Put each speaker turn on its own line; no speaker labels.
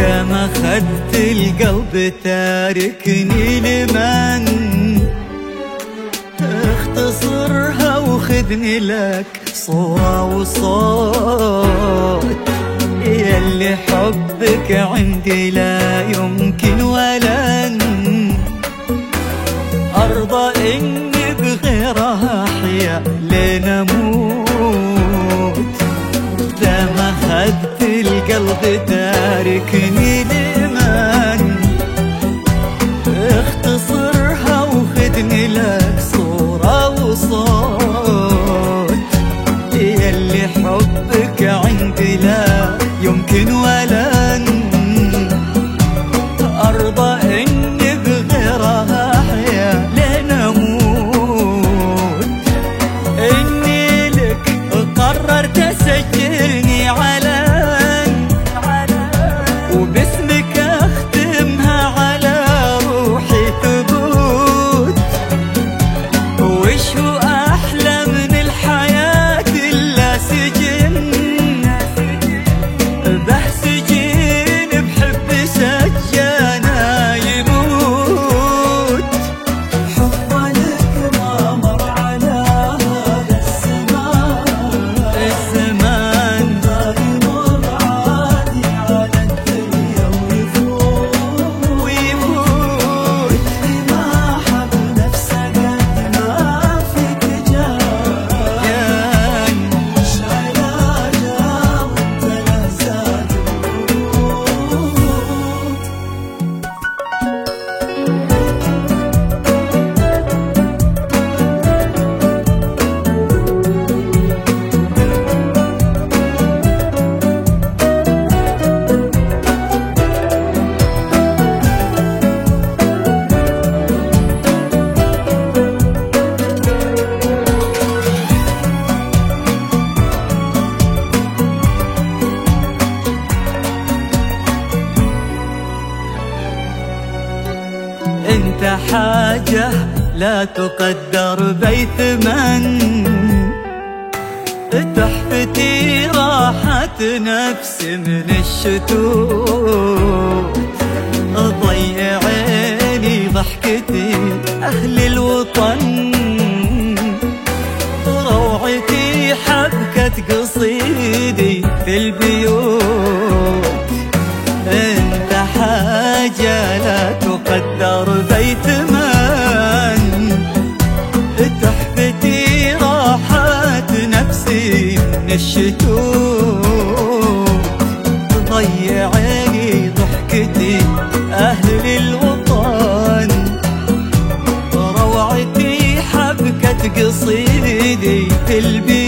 أخذت القلب تاركني لمن اختصرها وخذني لك صورة وصوت. يلي حبك عندي لا يمكن ولن أرضى إني بغيرها أحيا لنموت. دام أخذت القلب تاركني لمن اختصرها وخدني لك صورة وصوت. يلي حبك عندي لا يمكن ولن حاجة لا تقدر بثمن تحفتي راحة نفس من الشتوت ضي عيني ضحكتي أهل الوطن. روعتي حبكة قصيدي في البيوت. أنت حاجة لا تقدر بيت قلبي